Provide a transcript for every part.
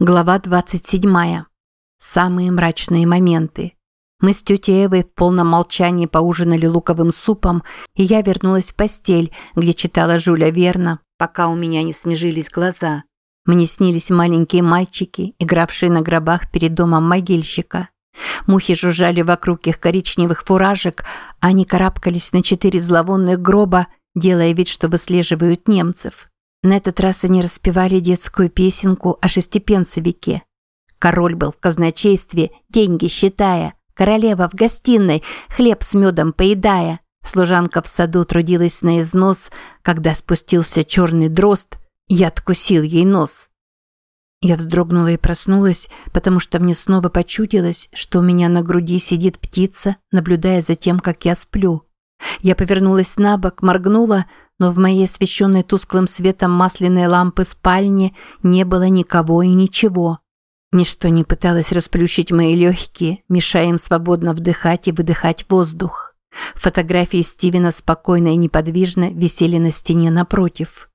Глава 27. Самые мрачные моменты. Мы с тетей Эвой в полном молчании поужинали луковым супом, и я вернулась в постель, где читала Жюля Верна, пока у меня не смежились глаза. Мне снились маленькие мальчики, игравшие на гробах перед домом могильщика. Мухи жужжали вокруг их коричневых фуражек, а они карабкались на четыре зловонных гроба, делая вид, что выслеживают немцев. На этот раз они распевали детскую песенку о шестипенцевике. Король был в казначействе, деньги считая, королева в гостиной, хлеб с медом поедая. Служанка в саду трудилась на износ, когда спустился черный дрозд, я откусил ей нос. Я вздрогнула и проснулась, потому что мне снова почудилось, что у меня на груди сидит птица, наблюдая за тем, как я сплю. Я повернулась на бок, моргнула, но в моей освещенной тусклым светом масляной лампы спальне не было никого и ничего. Ничто не пыталось расплющить мои легкие, мешая им свободно вдыхать и выдыхать воздух. Фотографии Стивена спокойно и неподвижно висели на стене напротив.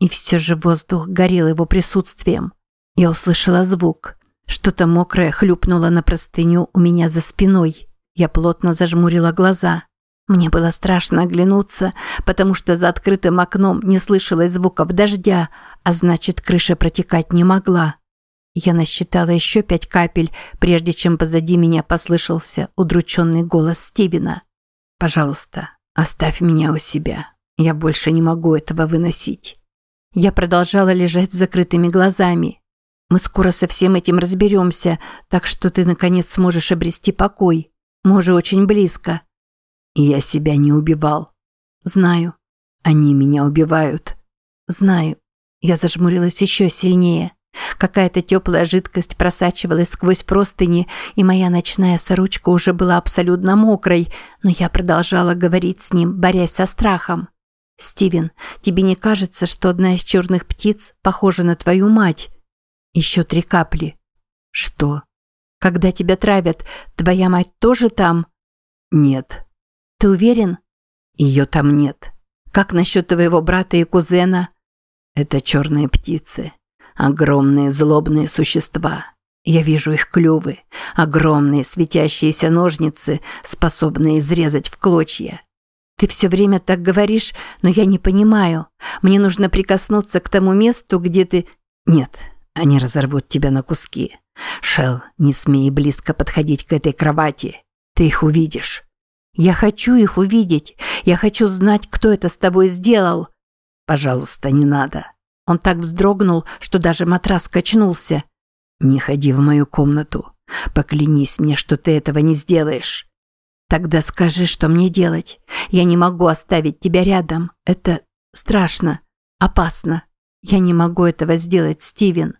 И все же воздух горел его присутствием. Я услышала звук. Что-то мокрое хлюпнуло на простыню у меня за спиной. Я плотно зажмурила глаза. Мне было страшно оглянуться, потому что за открытым окном не слышалось звуков дождя, а значит, крыша протекать не могла. Я насчитала еще пять капель, прежде чем позади меня послышался удрученный голос Стивена. «Пожалуйста, оставь меня у себя. Я больше не могу этого выносить». Я продолжала лежать с закрытыми глазами. «Мы скоро со всем этим разберемся, так что ты, наконец, сможешь обрести покой. Мы уже очень близко». И я себя не убивал. Знаю. Они меня убивают. Знаю. Я зажмурилась еще сильнее. Какая-то теплая жидкость просачивалась сквозь простыни, и моя ночная сорочка уже была абсолютно мокрой, но я продолжала говорить с ним, борясь со страхом. «Стивен, тебе не кажется, что одна из черных птиц похожа на твою мать?» «Еще три капли». «Что?» «Когда тебя травят, твоя мать тоже там?» «Нет». Ты уверен? Ее там нет. Как насчет твоего брата и кузена? Это черные птицы. Огромные злобные существа. Я вижу их клювы. Огромные светящиеся ножницы, способные изрезать в клочья. Ты все время так говоришь, но я не понимаю. Мне нужно прикоснуться к тому месту, где ты... Нет, они разорвут тебя на куски. Шел, не смей близко подходить к этой кровати. Ты их увидишь. Я хочу их увидеть. Я хочу знать, кто это с тобой сделал. Пожалуйста, не надо. Он так вздрогнул, что даже матрас качнулся. Не ходи в мою комнату. Поклянись мне, что ты этого не сделаешь. Тогда скажи, что мне делать. Я не могу оставить тебя рядом. Это страшно, опасно. Я не могу этого сделать, Стивен.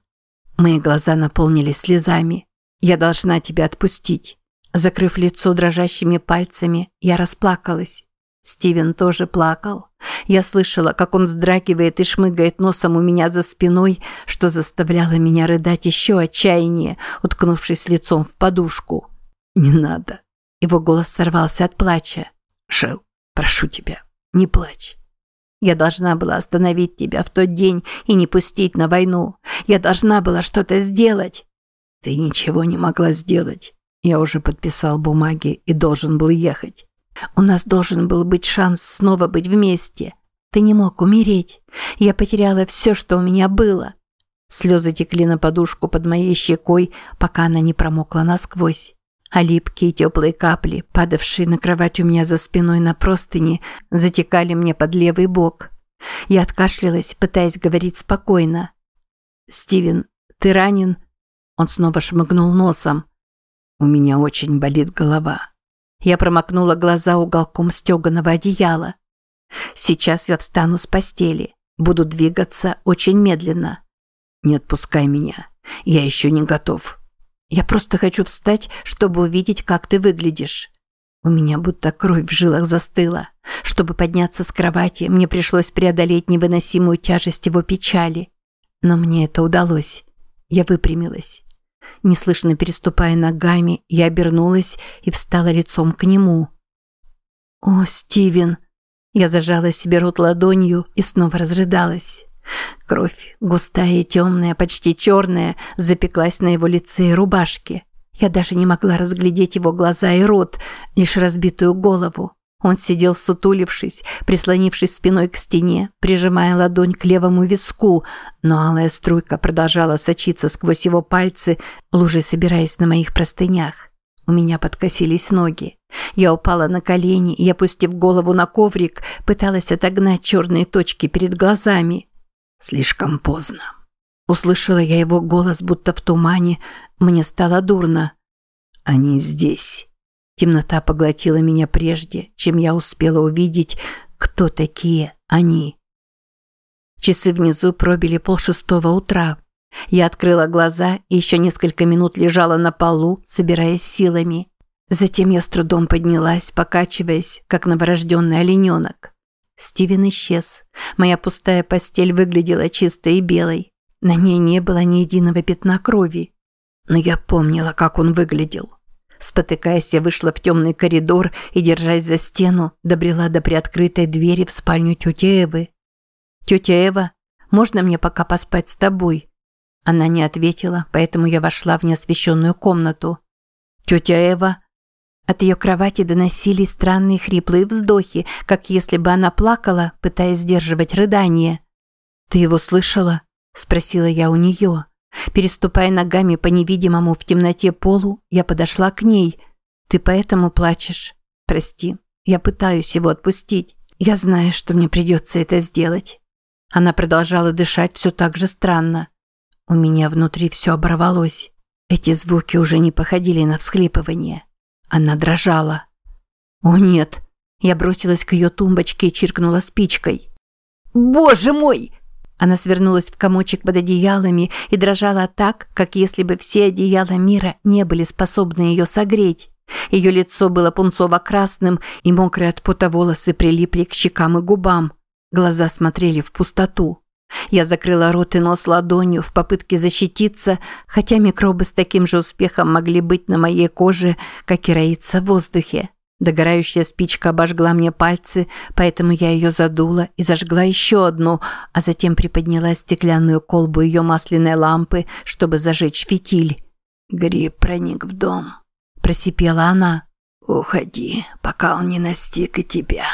Мои глаза наполнились слезами. Я должна тебя отпустить. Закрыв лицо дрожащими пальцами, я расплакалась. Стивен тоже плакал. Я слышала, как он вздрагивает и шмыгает носом у меня за спиной, что заставляло меня рыдать еще отчаяннее, уткнувшись лицом в подушку. «Не надо». Его голос сорвался от плача. «Шел, прошу тебя, не плачь. Я должна была остановить тебя в тот день и не пустить на войну. Я должна была что-то сделать». «Ты ничего не могла сделать. Я уже подписал бумаги и должен был ехать. У нас должен был быть шанс снова быть вместе. Ты не мог умереть. Я потеряла все, что у меня было. Слезы текли на подушку под моей щекой, пока она не промокла насквозь. А липкие теплые капли, падавшие на кровать у меня за спиной на простыни, затекали мне под левый бок. Я откашлялась, пытаясь говорить спокойно. «Стивен, ты ранен?» Он снова шмыгнул носом. У меня очень болит голова. Я промокнула глаза уголком стеганого одеяла. Сейчас я встану с постели. Буду двигаться очень медленно. Не отпускай меня. Я еще не готов. Я просто хочу встать, чтобы увидеть, как ты выглядишь. У меня будто кровь в жилах застыла. Чтобы подняться с кровати, мне пришлось преодолеть невыносимую тяжесть его печали. Но мне это удалось. Я выпрямилась. Неслышно переступая ногами, я обернулась и встала лицом к нему. «О, Стивен!» Я зажала себе рот ладонью и снова разрыдалась. Кровь, густая и темная, почти черная, запеклась на его лице и рубашке. Я даже не могла разглядеть его глаза и рот, лишь разбитую голову. Он сидел сутулившись, прислонившись спиной к стене, прижимая ладонь к левому виску, но алая струйка продолжала сочиться сквозь его пальцы, лужей собираясь на моих простынях. У меня подкосились ноги. Я упала на колени и, опустив голову на коврик, пыталась отогнать черные точки перед глазами. Слишком поздно. Услышала я его голос, будто в тумане. Мне стало дурно. Они здесь. Темнота поглотила меня прежде, чем я успела увидеть, кто такие они. Часы внизу пробили полшестого утра. Я открыла глаза и еще несколько минут лежала на полу, собираясь силами. Затем я с трудом поднялась, покачиваясь, как новорожденный олененок. Стивен исчез. Моя пустая постель выглядела чистой и белой. На ней не было ни единого пятна крови. Но я помнила, как он выглядел. Спотыкаясь, я вышла в темный коридор и, держась за стену, добрела до приоткрытой двери в спальню тети Эвы. «Тетя Эва, можно мне пока поспать с тобой?» Она не ответила, поэтому я вошла в неосвещенную комнату. «Тетя Эва...» От ее кровати доносились странные хриплые вздохи, как если бы она плакала, пытаясь сдерживать рыдание. «Ты его слышала?» – спросила я у нее. Переступая ногами по невидимому в темноте полу, я подошла к ней. «Ты поэтому плачешь?» «Прости, я пытаюсь его отпустить. Я знаю, что мне придется это сделать». Она продолжала дышать все так же странно. У меня внутри все оборвалось. Эти звуки уже не походили на всхлипывание. Она дрожала. «О нет!» Я бросилась к ее тумбочке и чиркнула спичкой. «Боже мой!» Она свернулась в комочек под одеялами и дрожала так, как если бы все одеяла мира не были способны ее согреть. Ее лицо было пунцово-красным, и мокрые от пота волосы прилипли к щекам и губам. Глаза смотрели в пустоту. Я закрыла рот и нос ладонью в попытке защититься, хотя микробы с таким же успехом могли быть на моей коже, как и роиться в воздухе. Догорающая спичка обожгла мне пальцы, поэтому я ее задула и зажгла еще одну, а затем приподняла стеклянную колбу ее масляной лампы, чтобы зажечь фитиль. «Гриб проник в дом», – просипела она. «Уходи, пока он не настиг и тебя».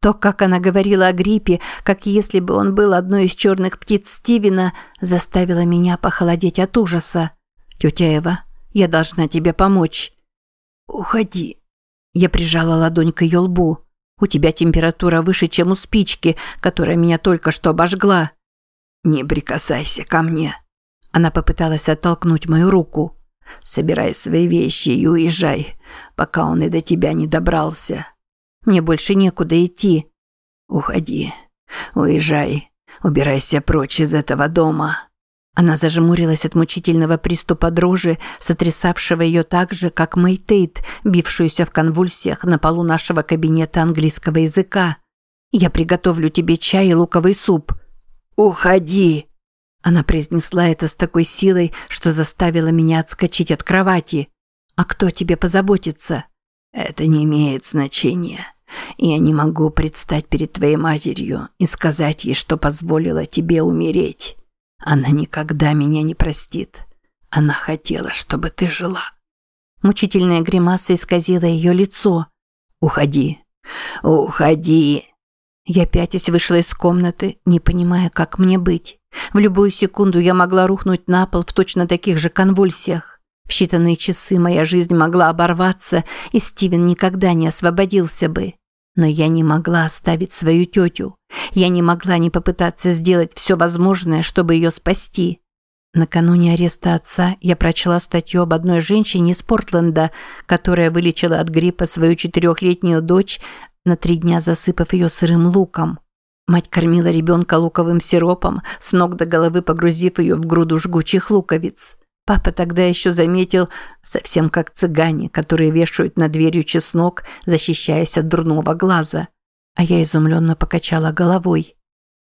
То, как она говорила о гриппе, как если бы он был одной из черных птиц Стивена, заставило меня похолодеть от ужаса. «Тетя Эва, я должна тебе помочь». «Уходи», я прижала ладонь к ее лбу. «У тебя температура выше, чем у спички, которая меня только что обожгла». «Не прикасайся ко мне». Она попыталась оттолкнуть мою руку. «Собирай свои вещи и уезжай, пока он и до тебя не добрался. Мне больше некуда идти». «Уходи, уезжай, убирайся прочь из этого дома». Она зажмурилась от мучительного приступа дрожи, сотрясавшего ее так же, как Мэй Тейт, бившуюся в конвульсиях на полу нашего кабинета английского языка. «Я приготовлю тебе чай и луковый суп». «Уходи!» Она произнесла это с такой силой, что заставила меня отскочить от кровати. «А кто тебе позаботится?» «Это не имеет значения. Я не могу предстать перед твоей матерью и сказать ей, что позволила тебе умереть». Она никогда меня не простит. Она хотела, чтобы ты жила. Мучительная гримаса исказила ее лицо. Уходи. Уходи. Я пятясь вышла из комнаты, не понимая, как мне быть. В любую секунду я могла рухнуть на пол в точно таких же конвульсиях. В считанные часы моя жизнь могла оборваться, и Стивен никогда не освободился бы. Но я не могла оставить свою тетю. Я не могла не попытаться сделать все возможное, чтобы ее спасти. Накануне ареста отца я прочла статью об одной женщине из Портленда, которая вылечила от гриппа свою четырехлетнюю дочь, на три дня засыпав ее сырым луком. Мать кормила ребенка луковым сиропом, с ног до головы погрузив ее в груду жгучих луковиц. Папа тогда еще заметил, совсем как цыгане, которые вешают над дверью чеснок, защищаясь от дурного глаза. А я изумленно покачала головой.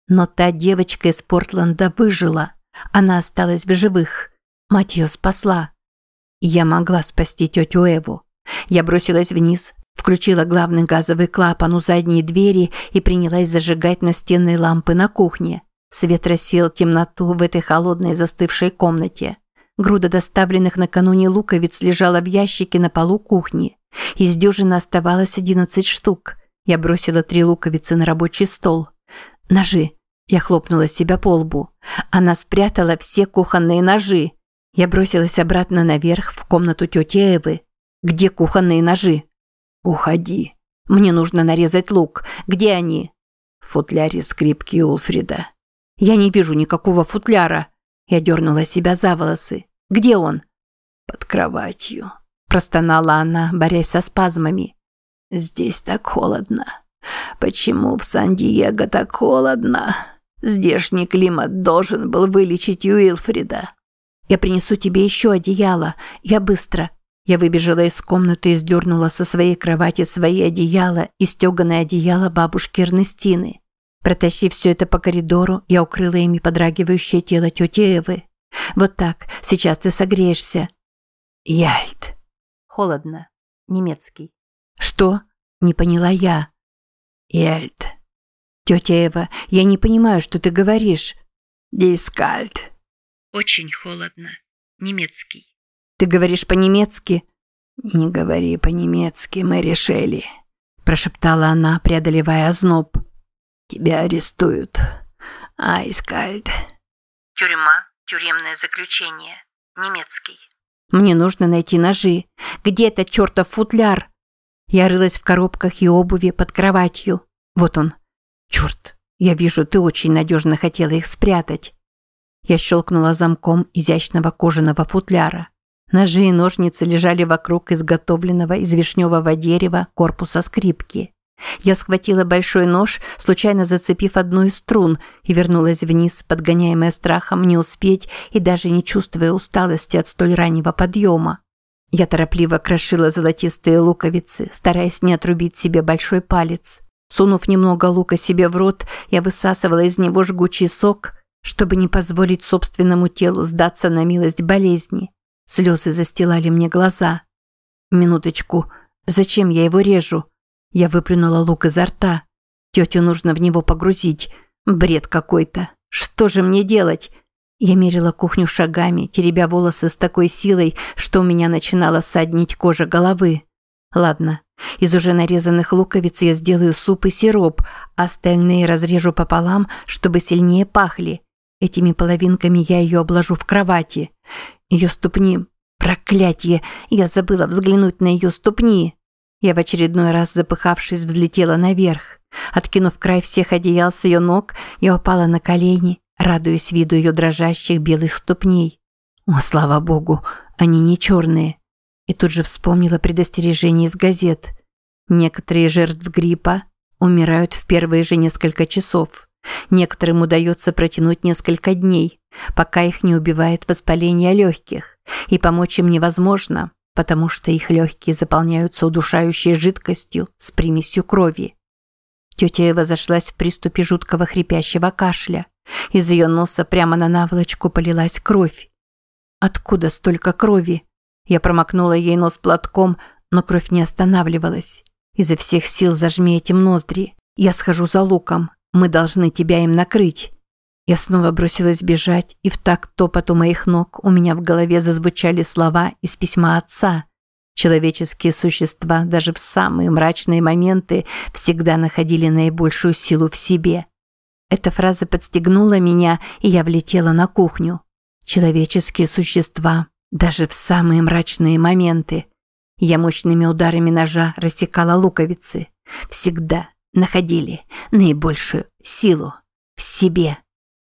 Но та девочка из Портленда выжила. Она осталась в живых. Мать ее спасла. И я могла спасти тетю Эву. Я бросилась вниз, включила главный газовый клапан у задней двери и принялась зажигать настенные лампы на кухне. Свет рассеял темноту в этой холодной застывшей комнате. Груда доставленных накануне луковиц лежала в ящике на полу кухни. Из дюжины оставалось одиннадцать штук. Я бросила три луковицы на рабочий стол. Ножи. Я хлопнула себя по лбу. Она спрятала все кухонные ножи. Я бросилась обратно наверх в комнату тети Эвы. Где кухонные ножи? Уходи. Мне нужно нарезать лук. Где они? В футляре скрипки Улфрида. Я не вижу никакого футляра. Я дернула себя за волосы. Где он? Под кроватью. Простонала она, борясь со спазмами. Здесь так холодно. Почему в Сан-Диего так холодно? Здешний климат должен был вылечить Уилфрида. Я принесу тебе еще одеяло. Я быстро. Я выбежала из комнаты и сдернула со своей кровати свои одеяла и стеганое одеяло бабушки Эрнестины. Протащив все это по коридору, я укрыла ими подрагивающее тело тети Эвы. Вот так, сейчас ты согреешься. Яльт. Холодно. Немецкий. Что? Не поняла я. Яльт. Тетя Эва, я не понимаю, что ты говоришь. Дискальт. Очень холодно. Немецкий. Ты говоришь по-немецки? Не говори по-немецки, мы решили, прошептала она, преодолевая озноб. Тебя арестуют. Айскальд. Тюрьма, тюремное заключение. Немецкий. Мне нужно найти ножи. Где этот чертов футляр? Я рылась в коробках и обуви под кроватью. Вот он. Черт, я вижу, ты очень надежно хотела их спрятать. Я щелкнула замком изящного кожаного футляра. Ножи и ножницы лежали вокруг изготовленного из вишневого дерева корпуса скрипки. Я схватила большой нож, случайно зацепив одну из струн, и вернулась вниз, подгоняемая страхом не успеть и даже не чувствуя усталости от столь раннего подъема. Я торопливо крошила золотистые луковицы, стараясь не отрубить себе большой палец. Сунув немного лука себе в рот, я высасывала из него жгучий сок, чтобы не позволить собственному телу сдаться на милость болезни. Слезы застилали мне глаза. Минуточку, зачем я его режу? Я выплюнула лук изо рта. Тетю нужно в него погрузить. Бред какой-то. Что же мне делать? Я мерила кухню шагами, теребя волосы с такой силой, что у меня начинала саднить кожа головы. Ладно, из уже нарезанных луковиц я сделаю суп и сироп, а остальные разрежу пополам, чтобы сильнее пахли. Этими половинками я ее обложу в кровати. Ее ступни... Проклятье! Я забыла взглянуть на ее ступни. Я в очередной раз, запыхавшись, взлетела наверх. Откинув край всех одеял с ее ног, я упала на колени, радуясь виду ее дрожащих белых ступней. О, слава богу, они не черные. И тут же вспомнила предостережение из газет. Некоторые жертв гриппа умирают в первые же несколько часов. Некоторым удается протянуть несколько дней, пока их не убивает воспаление легких, и помочь им невозможно, потому что их легкие заполняются удушающей жидкостью с примесью крови. Тетя Эва зашлась в приступе жуткого хрипящего кашля. Из ее носа прямо на наволочку полилась кровь. Откуда столько крови? Я промокнула ей нос платком, но кровь не останавливалась. Изо всех сил зажми этим ноздри. Я схожу за луком. Мы должны тебя им накрыть. Я снова бросилась бежать, и в такт топоту моих ног у меня в голове зазвучали слова из письма отца. Человеческие существа даже в самые мрачные моменты всегда находили наибольшую силу в себе. Эта фраза подстегнула меня, и я влетела на кухню. Человеческие существа даже в самые мрачные моменты. Я мощными ударами ножа рассекала луковицы. Всегда находили наибольшую силу в себе.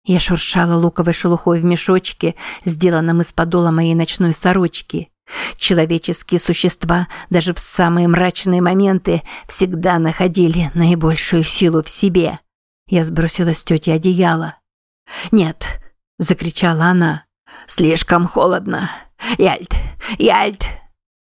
Я шуршала луковой шелухой в мешочке, сделанном из подола моей ночной сорочки. Человеческие существа даже в самые мрачные моменты всегда находили наибольшую силу в себе. Я сбросила с тети одеяло. «Нет!» – закричала она. «Слишком холодно! Яльт! Яльт!»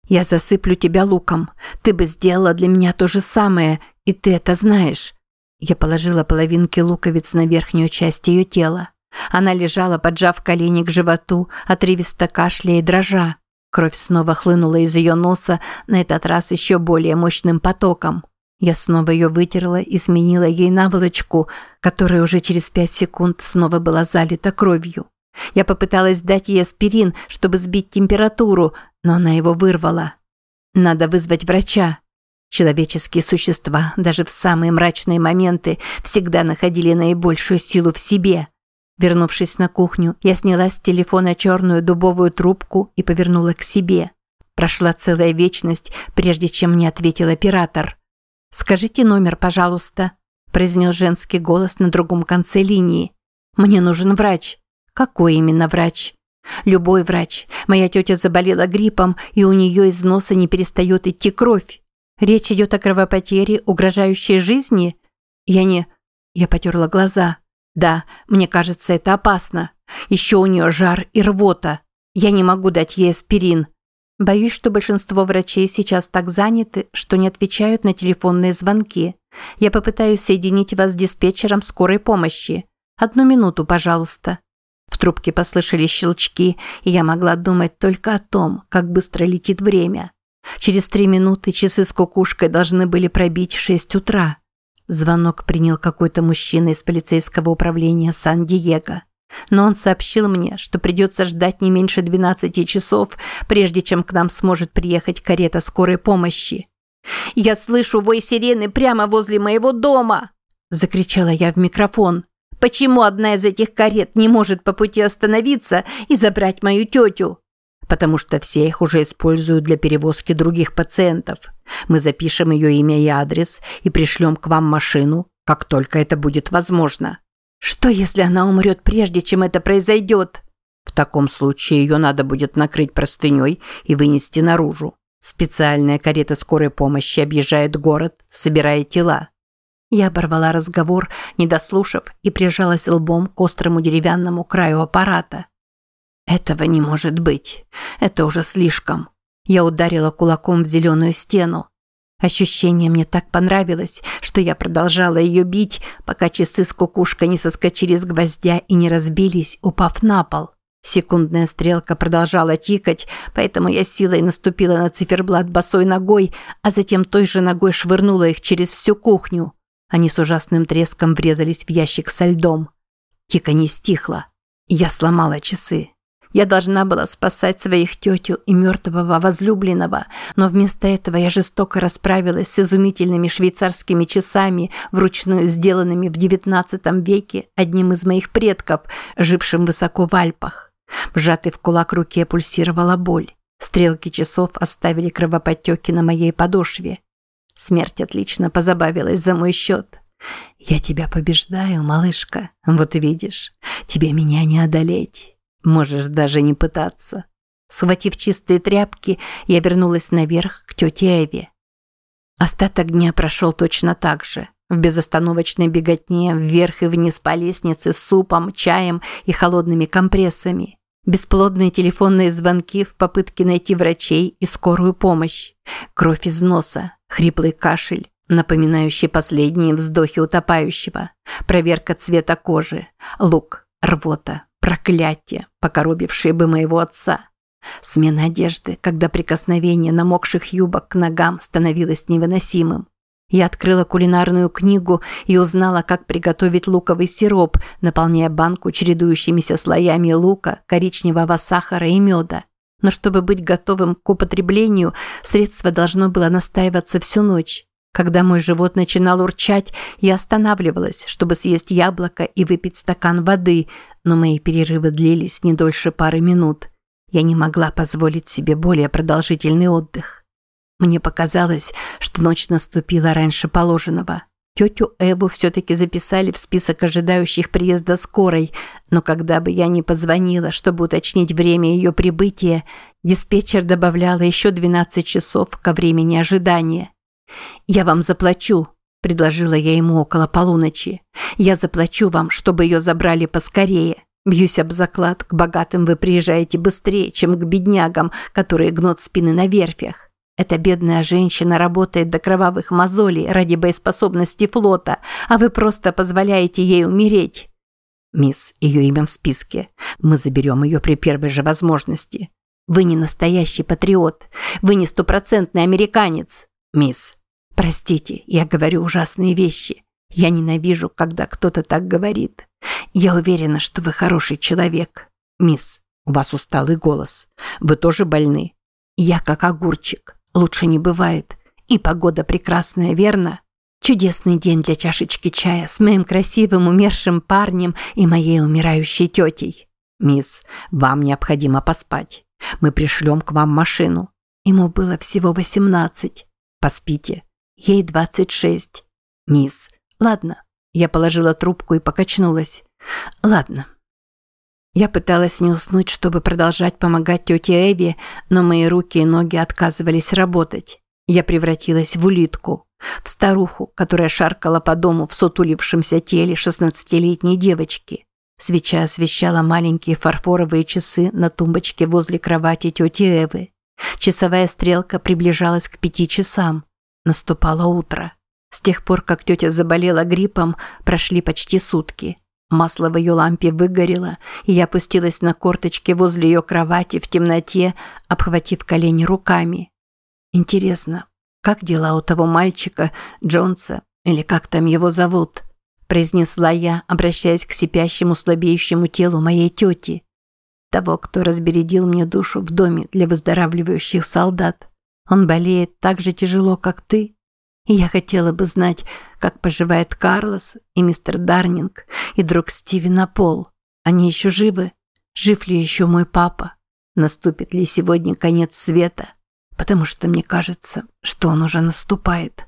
«Я засыплю тебя луком. Ты бы сделала для меня то же самое, и ты это знаешь. Я положила половинки луковиц на верхнюю часть ее тела. Она лежала, поджав колени к животу, отрывисто кашляя и дрожа. Кровь снова хлынула из ее носа, на этот раз еще более мощным потоком. Я снова ее вытерла и сменила ей наволочку, которая уже через пять секунд снова была залита кровью. Я попыталась дать ей аспирин, чтобы сбить температуру, но она его вырвала. Надо вызвать врача. Человеческие существа даже в самые мрачные моменты всегда находили наибольшую силу в себе. Вернувшись на кухню, я сняла с телефона черную дубовую трубку и повернула к себе. Прошла целая вечность, прежде чем мне ответил оператор. «Скажите номер, пожалуйста», – произнес женский голос на другом конце линии. «Мне нужен врач». «Какой именно врач?» «Любой врач. Моя тетя заболела гриппом, и у нее из носа не перестает идти кровь. Речь идет о кровопотере, угрожающей жизни?» «Я не...» Я потерла глаза. «Да, мне кажется, это опасно. Еще у нее жар и рвота. Я не могу дать ей аспирин. Боюсь, что большинство врачей сейчас так заняты, что не отвечают на телефонные звонки. Я попытаюсь соединить вас с диспетчером скорой помощи. Одну минуту, пожалуйста. В трубке послышались щелчки, и я могла думать только о том, как быстро летит время. Через три минуты часы с кукушкой должны были пробить шесть утра. Звонок принял какой-то мужчина из полицейского управления Сан-Диего. Но он сообщил мне, что придется ждать не меньше 12 часов, прежде чем к нам сможет приехать карета скорой помощи. «Я слышу вой сирены прямо возле моего дома!» – закричала я в микрофон. «Почему одна из этих карет не может по пути остановиться и забрать мою тетю?» «Потому что все их уже используют для перевозки других пациентов. Мы запишем ее имя и адрес и пришлем к вам машину, как только это будет возможно». Что, если она умрет прежде, чем это произойдет? В таком случае ее надо будет накрыть простыней и вынести наружу. Специальная карета скорой помощи объезжает город, собирая тела. Я оборвала разговор, не дослушав, и прижалась лбом к острому деревянному краю аппарата. Этого не может быть. Это уже слишком. Я ударила кулаком в зеленую стену. Ощущение мне так понравилось, что я продолжала ее бить, пока часы с кукушкой не соскочили с гвоздя и не разбились, упав на пол. Секундная стрелка продолжала тикать, поэтому я силой наступила на циферблат босой ногой, а затем той же ногой швырнула их через всю кухню. Они с ужасным треском врезались в ящик со льдом. Тика не стихла. Я сломала часы. Я должна была спасать своих тетю и мертвого возлюбленного, но вместо этого я жестоко расправилась с изумительными швейцарскими часами, вручную сделанными в XIX веке одним из моих предков, жившим высоко в Альпах. Вжатой в кулак руке пульсировала боль. Стрелки часов оставили кровоподтеки на моей подошве. Смерть отлично позабавилась за мой счет. «Я тебя побеждаю, малышка. Вот видишь, тебе меня не одолеть». Можешь даже не пытаться. Схватив чистые тряпки, я вернулась наверх к тете Эве. Остаток дня прошел точно так же. В безостановочной беготне вверх и вниз по лестнице с супом, чаем и холодными компрессами. Бесплодные телефонные звонки в попытке найти врачей и скорую помощь. Кровь из носа, хриплый кашель, напоминающий последние вздохи утопающего. Проверка цвета кожи, лук, рвота, Проклятие, покоробившее бы моего отца. Смена одежды, когда прикосновение намокших юбок к ногам становилось невыносимым. Я открыла кулинарную книгу и узнала, как приготовить луковый сироп, наполняя банку чередующимися слоями лука, коричневого сахара и меда. Но чтобы быть готовым к употреблению, средство должно было настаиваться всю ночь. Когда мой живот начинал урчать, я останавливалась, чтобы съесть яблоко и выпить стакан воды, но мои перерывы длились не дольше пары минут. Я не могла позволить себе более продолжительный отдых. Мне показалось, что ночь наступила раньше положенного. Тетю Эву все-таки записали в список ожидающих приезда скорой, но когда бы я ни позвонила, чтобы уточнить время ее прибытия, диспетчер добавляла еще 12 часов ко времени ожидания. «Я вам заплачу», – предложила я ему около полуночи. «Я заплачу вам, чтобы ее забрали поскорее. Бьюсь об заклад, к богатым вы приезжаете быстрее, чем к беднягам, которые гнут спины на верфях. Эта бедная женщина работает до кровавых мозолей ради боеспособности флота, а вы просто позволяете ей умереть». «Мисс, ее имя в списке. Мы заберем ее при первой же возможности. Вы не настоящий патриот. Вы не стопроцентный американец. Мисс, Простите, я говорю ужасные вещи. Я ненавижу, когда кто-то так говорит. Я уверена, что вы хороший человек. Мисс, у вас усталый голос. Вы тоже больны. Я как огурчик. Лучше не бывает. И погода прекрасная, верно? Чудесный день для чашечки чая с моим красивым умершим парнем и моей умирающей тетей. Мисс, вам необходимо поспать. Мы пришлем к вам машину. Ему было всего восемнадцать. Поспите. Ей двадцать шесть. Мисс, ладно. Я положила трубку и покачнулась. Ладно. Я пыталась не уснуть, чтобы продолжать помогать тете Эви, но мои руки и ноги отказывались работать. Я превратилась в улитку, в старуху, которая шаркала по дому в сутулившемся теле шестнадцатилетней девочки. Свеча освещала маленькие фарфоровые часы на тумбочке возле кровати тети Эвы. Часовая стрелка приближалась к пяти часам. Наступало утро. С тех пор, как тетя заболела гриппом, прошли почти сутки. Масло в ее лампе выгорело, и я опустилась на корточки возле ее кровати в темноте, обхватив колени руками. Интересно, как дела у того мальчика, Джонса, или как там его зовут? произнесла я, обращаясь к сипящему слабеющему телу моей тети. Того, кто разбередил мне душу в доме для выздоравливающих солдат. Он болеет так же тяжело, как ты. И я хотела бы знать, как поживает Карлос и мистер Дарнинг и друг Стивена Пол. Они еще живы? Жив ли еще мой папа? Наступит ли сегодня конец света? Потому что мне кажется, что он уже наступает.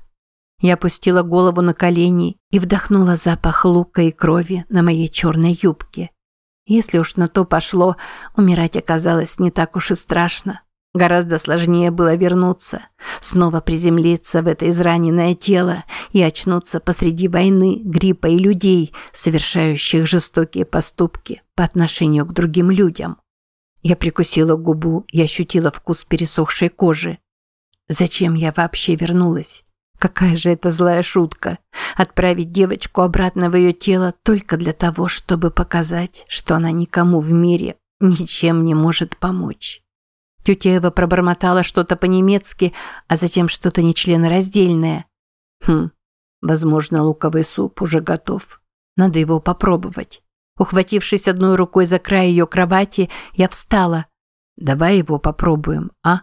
Я опустила голову на колени и вдохнула запах лука и крови на моей черной юбке. Если уж на то пошло, умирать оказалось не так уж и страшно. Гораздо сложнее было вернуться, снова приземлиться в это израненное тело и очнуться посреди войны, гриппа и людей, совершающих жестокие поступки по отношению к другим людям. Я прикусила губу и ощутила вкус пересохшей кожи. Зачем я вообще вернулась? Какая же это злая шутка – отправить девочку обратно в ее тело только для того, чтобы показать, что она никому в мире ничем не может помочь. Тетя Эва пробормотала что-то по-немецки, а затем что-то нечленораздельное. Хм, возможно, луковый суп уже готов. Надо его попробовать. Ухватившись одной рукой за край ее кровати, я встала. «Давай его попробуем, а?»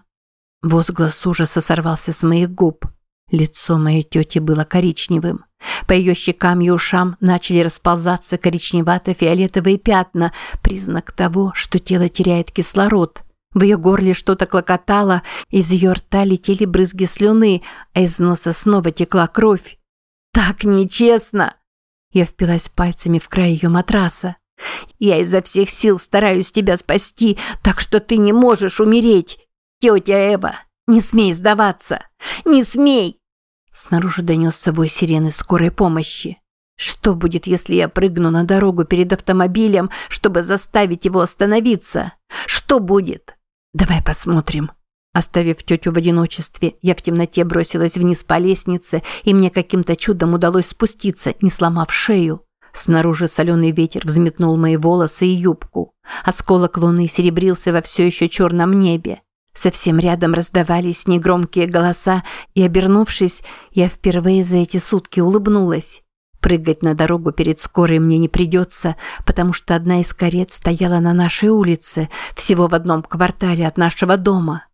Возглас ужаса сорвался с моих губ. Лицо моей тети было коричневым. По ее щекам и ушам начали расползаться коричневато-фиолетовые пятна, признак того, что тело теряет кислород. В ее горле что-то клокотало, из ее рта летели брызги слюны, а из носа снова текла кровь. «Так нечестно!» Я впилась пальцами в край ее матраса. «Я изо всех сил стараюсь тебя спасти, так что ты не можешь умереть! Тетя Эва, не смей сдаваться! Не смей!» Снаружи донесся вой сирены скорой помощи. Что будет, если я прыгну на дорогу перед автомобилем, чтобы заставить его остановиться? Что будет? Давай посмотрим. Оставив тетю в одиночестве, я в темноте бросилась вниз по лестнице, и мне каким-то чудом удалось спуститься, не сломав шею. Снаружи соленый ветер взметнул мои волосы и юбку. Осколок луны серебрился во все еще черном небе. Совсем рядом раздавались негромкие голоса, и, обернувшись, я впервые за эти сутки улыбнулась. Прыгать на дорогу перед скорой мне не придется, потому что одна из карет стояла на нашей улице, всего в одном квартале от нашего дома.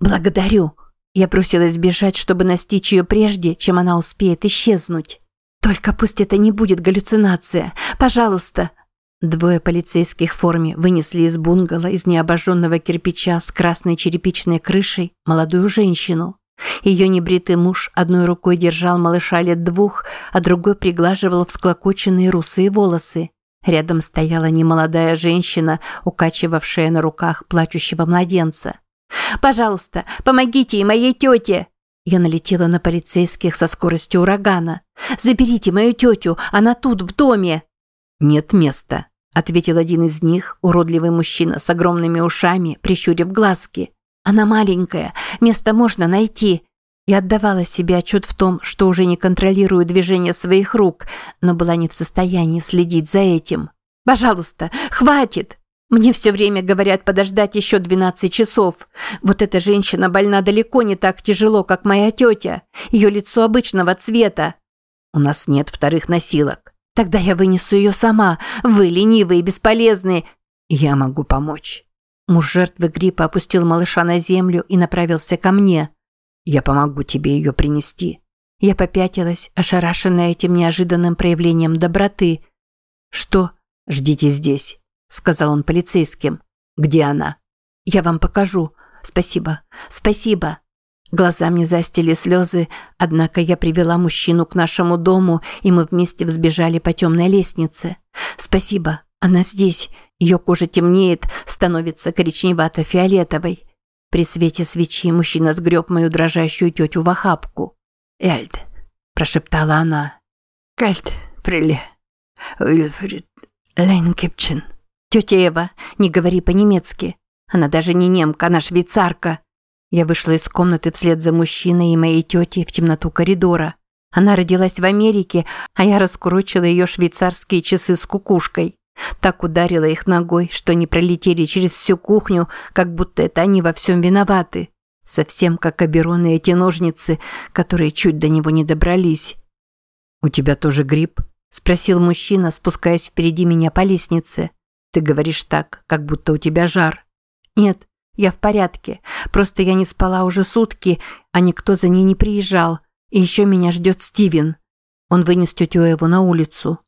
«Благодарю!» Я бросилась бежать, чтобы настичь ее прежде, чем она успеет исчезнуть. «Только пусть это не будет галлюцинация! Пожалуйста!» Двое полицейских в форме вынесли из бунгало из необожженного кирпича с красной черепичной крышей молодую женщину. Ее небритый муж одной рукой держал малыша лет двух, а другой приглаживал всклокоченные русые волосы. Рядом стояла немолодая женщина, укачивавшая на руках плачущего младенца. «Пожалуйста, помогите и моей тете!» Я налетела на полицейских со скоростью урагана. «Заберите мою тетю, она тут, в доме!» «Нет места», ответил один из них, уродливый мужчина с огромными ушами, прищурив глазки. Она маленькая, место можно найти. Я отдавала себе отчет в том, что уже не контролирую движение своих рук, но была не в состоянии следить за этим. Пожалуйста, хватит. Мне все время говорят подождать еще 12 часов. Вот эта женщина больна далеко не так тяжело, как моя тетя. Ее лицо обычного цвета. У нас нет вторых носилок. Тогда я вынесу ее сама. Вы ленивые и бесполезные. Я могу помочь. Муж жертвы гриппа опустил малыша на землю и направился ко мне. Я помогу тебе ее принести. Я попятилась, ошарашенная этим неожиданным проявлением доброты. Что? Ждите здесь сказал он полицейским. Где она? Я вам покажу. Спасибо. Спасибо. Глаза мне застили слезы, однако я привела мужчину к нашему дому, и мы вместе взбежали по темной лестнице. Спасибо. Она здесь. Ее кожа темнеет, становится коричневато-фиолетовой. При свете свечи мужчина сгреб мою дрожащую тетю в охапку. «Эльд», – прошептала она. «Кальт, приле. Уильфрид Ленкипчен». «Тетя Эва, не говори по-немецки. Она даже не немка, она швейцарка». Я вышла из комнаты вслед за мужчиной и моей тетей в темноту коридора. Она родилась в Америке, а я раскурочила ее швейцарские часы с кукушкой. Так ударила их ногой, что они пролетели через всю кухню, как будто это они во всем виноваты. Совсем как обероны эти ножницы, которые чуть до него не добрались. «У тебя тоже грипп?» – спросил мужчина, спускаясь впереди меня по лестнице. Ты говоришь так, как будто у тебя жар. Нет, я в порядке. Просто я не спала уже сутки, а никто за ней не приезжал. И еще меня ждет Стивен. Он вынес тетю Эву на улицу.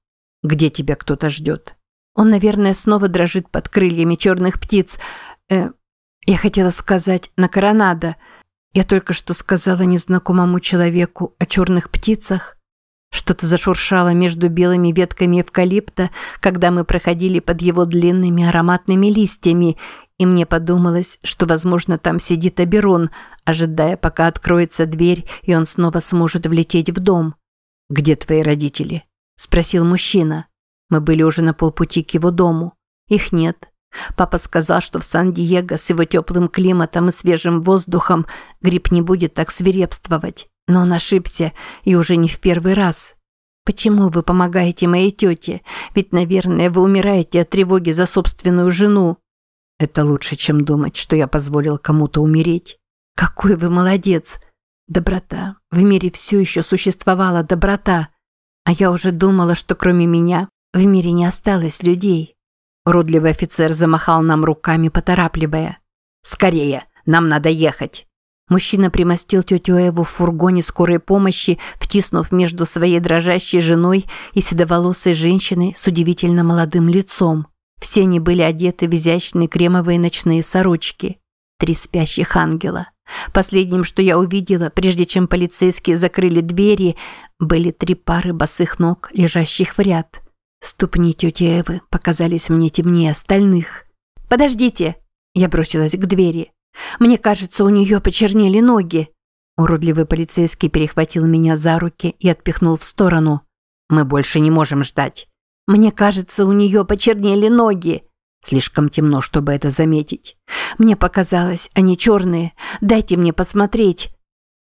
Где тебя кто-то ждет? Он, наверное, снова дрожит под крыльями черных птиц. Э, я хотела сказать на коронада. Я только что сказала незнакомому человеку о черных птицах. Что-то зашуршало между белыми ветками эвкалипта, когда мы проходили под его длинными ароматными листьями, и мне подумалось, что, возможно, там сидит Аберон, ожидая, пока откроется дверь, и он снова сможет влететь в дом. «Где твои родители?» – спросил мужчина. Мы были уже на полпути к его дому. Их нет. Папа сказал, что в Сан-Диего с его теплым климатом и свежим воздухом грипп не будет так свирепствовать. Но он ошибся, и уже не в первый раз. Почему вы помогаете моей тете? Ведь, наверное, вы умираете от тревоги за собственную жену. Это лучше, чем думать, что я позволил кому-то умереть. Какой вы молодец. Доброта. В мире все еще существовала доброта. А я уже думала, что кроме меня в мире не осталось людей. Уродливый офицер замахал нам руками, поторапливая. «Скорее, нам надо ехать!» Мужчина примостил тетю Эву в фургоне скорой помощи, втиснув между своей дрожащей женой и седоволосой женщиной с удивительно молодым лицом. Все они были одеты в изящные кремовые ночные сорочки. Три спящих ангела. Последним, что я увидела, прежде чем полицейские закрыли двери, были три пары босых ног, лежащих в ряд. Ступни тети Эвы показались мне темнее остальных. «Подождите!» Я бросилась к двери. Мне кажется, у нее почернели ноги. Уродливый полицейский перехватил меня за руки и отпихнул в сторону. Мы больше не можем ждать. Мне кажется, у нее почернели ноги. Слишком темно, чтобы это заметить. Мне показалось, они черные. Дайте мне посмотреть.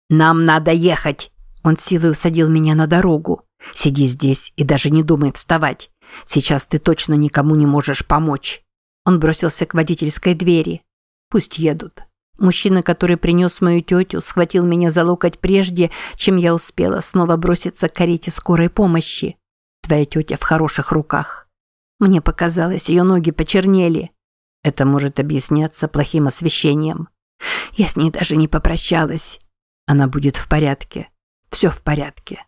Нам надо ехать. Он силой усадил меня на дорогу. Сиди здесь и даже не думай вставать. Сейчас ты точно никому не можешь помочь. Он бросился к водительской двери. Пусть едут. Мужчина, который принес мою тетю, схватил меня за локоть прежде, чем я успела снова броситься к карете скорой помощи. Твоя тетя в хороших руках. Мне показалось, ее ноги почернели. Это может объясняться плохим освещением. Я с ней даже не попрощалась. Она будет в порядке. Все в порядке.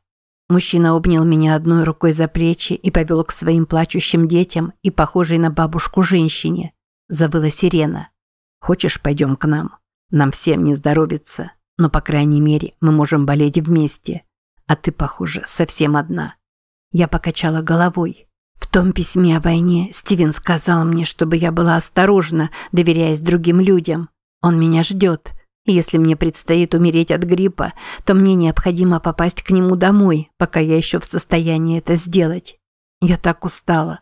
Мужчина обнял меня одной рукой за плечи и повел к своим плачущим детям и похожей на бабушку женщине. Завыла сирена. Хочешь, пойдем к нам? Нам всем не здоровится, но, по крайней мере, мы можем болеть вместе. А ты, похоже, совсем одна. Я покачала головой. В том письме о войне Стивен сказал мне, чтобы я была осторожна, доверяясь другим людям. Он меня ждет. Если мне предстоит умереть от гриппа, то мне необходимо попасть к нему домой, пока я еще в состоянии это сделать. Я так устала.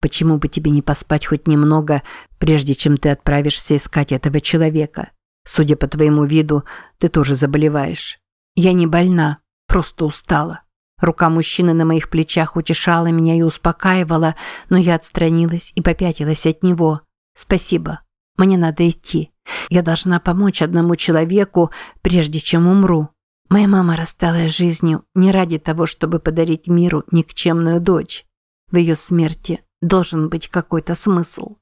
Почему бы тебе не поспать хоть немного, прежде чем ты отправишься искать этого человека? Судя по твоему виду, ты тоже заболеваешь. Я не больна, просто устала. Рука мужчины на моих плечах утешала меня и успокаивала, но я отстранилась и попятилась от него. Спасибо. Мне надо идти. Я должна помочь одному человеку, прежде чем умру. Моя мама рассталась с жизнью не ради того, чтобы подарить миру никчемную дочь. В ее смерти должен быть какой-то смысл.